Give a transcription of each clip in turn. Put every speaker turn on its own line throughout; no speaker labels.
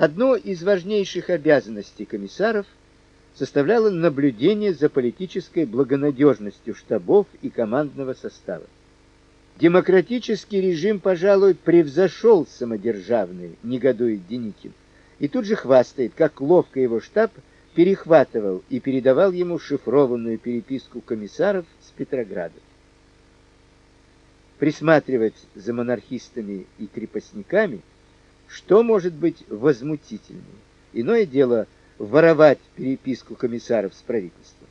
Одно из важнейших обязанностей комиссаров составляло наблюдение за политической благонадежностью штабов и командного состава. Демократический режим, пожалуй, превзошел самодержавный, негодует Деникин, и тут же хвастает, как ловко его штаб перехватывал и передавал ему шифрованную переписку комиссаров с Петрограда. Присматривать за монархистами и крепостниками, что может быть возмутительнее? Иное дело воровать переписку комиссаров с правительством.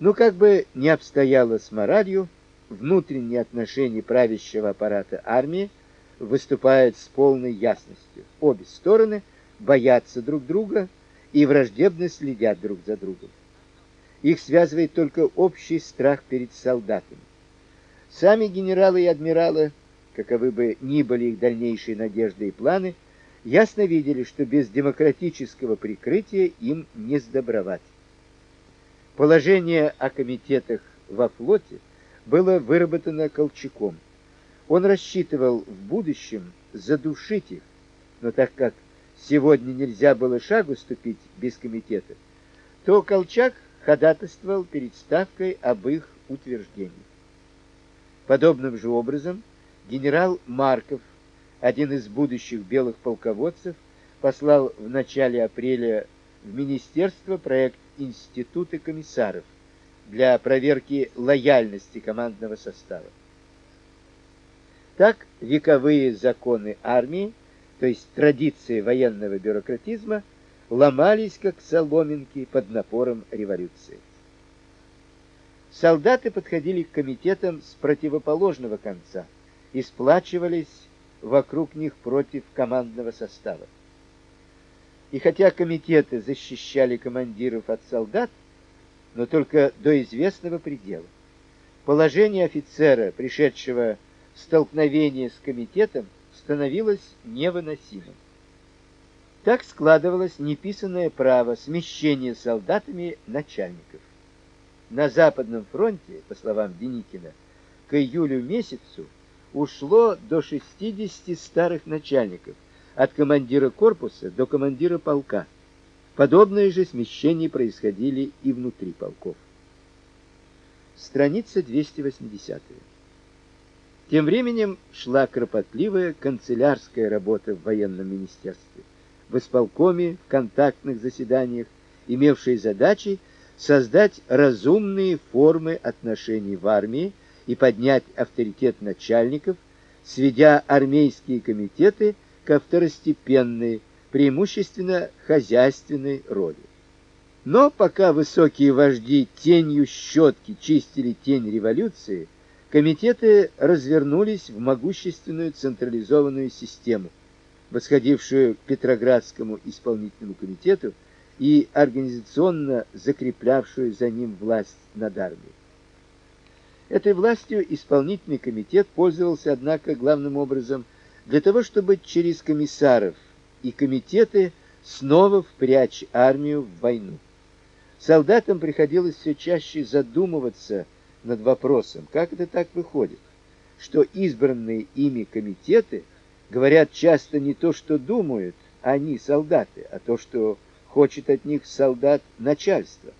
Ну как бы не обстояло с моралью, внутренние отношения правящего аппарата армии выступают с полной ясностью. Обе стороны боятся друг друга и враждебно следят друг за другом. Их связывает только общий страх перед солдатами. Сами генералы и адмиралы, каковы бы ни были их дальнейшие надежды и планы, ясно видели, что без демократического прикрытия им не сдобровать. Положение о комитетах во флоте было выработано Колчаком. Он рассчитывал в будущем задушить их, но так как сегодня нельзя было шагу ступить без комитета, то Колчак ходатайствовал перед ставкой об их утверждении. Подобным же образом генерал Марков, один из будущих белых полководцев, послал в начале апреля в министерство проект института комиссаров для проверки лояльности командного состава. Так вековые законы армии то есть традиции военного бюрократизма, ломались как соломинки под напором революции. Солдаты подходили к комитетам с противоположного конца и сплачивались вокруг них против командного состава. И хотя комитеты защищали командиров от солдат, но только до известного предела. Положение офицера, пришедшего в столкновение с комитетом, становилось невыносимым. Так складывалось неписанное право смещения солдатами начальников. На Западном фронте, по словам Деникина, к июлю месяцу ушло до 60 старых начальников, от командира корпуса до командира полка. Подобные же смещения происходили и внутри полков. Страница 280. Тем временем шла кропотливая канцелярская работа в военном министерстве, в исполкоме, в контактных заседаниях, имевшей задачей создать разумные формы отношений в армии и поднять авторитет начальников, сведя армейские комитеты к второстепенной, преимущественно хозяйственной роли. Но пока высокие вожди тенью щетки чистили тень революции, комитеты развернулись в могущественную централизованную систему, восходившую к Петроградскому исполнительному комитету и организационно закреплявшую за ним власть над армией. Этой властью исполнительный комитет пользовался, однако, главным образом для того, чтобы через комиссаров и комитеты снова впрячь армию в войну. Солдатам приходилось все чаще задумываться над вопросом, как это так выходит, что избранные ими комитеты говорят часто не то, что думают они, солдаты, а то, что хочет от них солдат начальство.